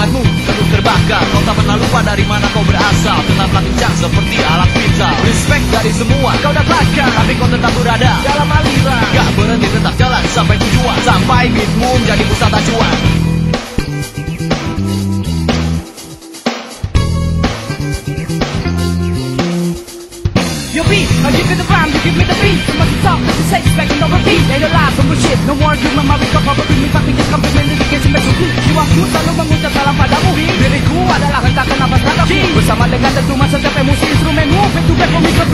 tanganmu terus terbakar. Kau tak pernah lupa dari mana kau berasal. Tetaplah kencang seperti alat vital Respect dari semua kau dapatkan Tapi kau tetap berada dalam aliran. Gak berhenti tetap jalan sampai tujuan. Sampai beatmu jadi pusat acuan. Yo B, now you the rhyme, you give me the beat You must talk, you say, expect, no repeat Ain't alive, no bullshit, no more human, my recovery Me fucking just come to this is getting messy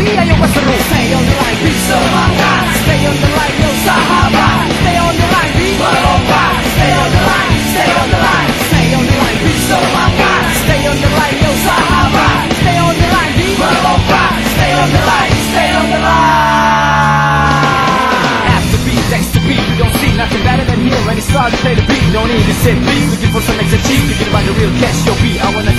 lebih, Stay on the line, semangat Stay on the line, yo Stay on the line, melompat Stay on the line, stay on the line Stay on the line, semangat Stay on the line, yo Stay on the line, melompat Stay on the line, stay on the line next to don't see nothing better than here you start to play the beat, don't need to sit beat Looking for some extra cheap, thinking about the real cash Yo beat, I wanna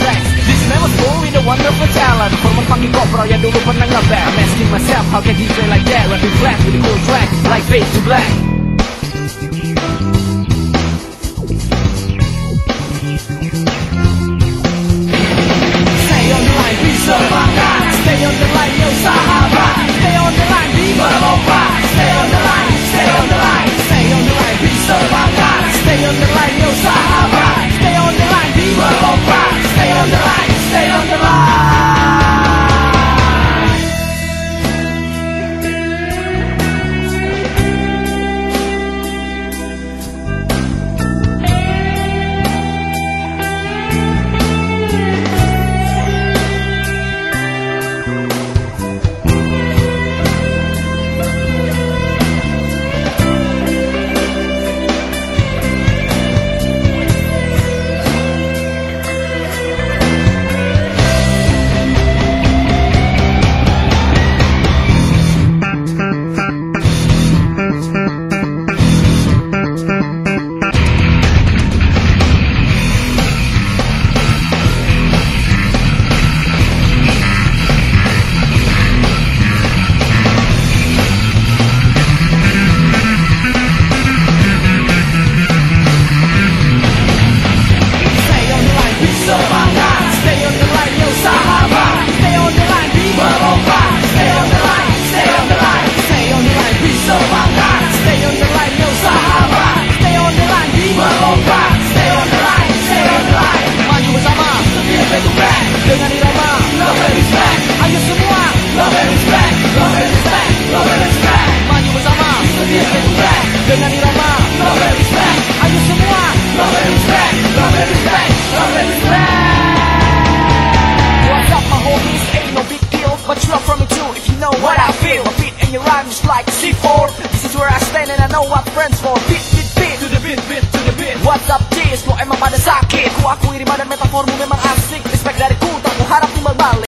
wonderful talent. Format panggil kopro yang dulu pernah ngeband I'm asking myself, how can play like that? Rapping flat with a cool track, like fade to black Lebih What's up my homies Ain't no big deal But you are from me too If you know what I feel My beat and your rhyme is like C4 This is where I stand and I know what friends for Beat, beat, beat To the beat, beat, to the beat What's up G's Lo emang sakit Ku akui rima dan metaformu memang asik. Respect dari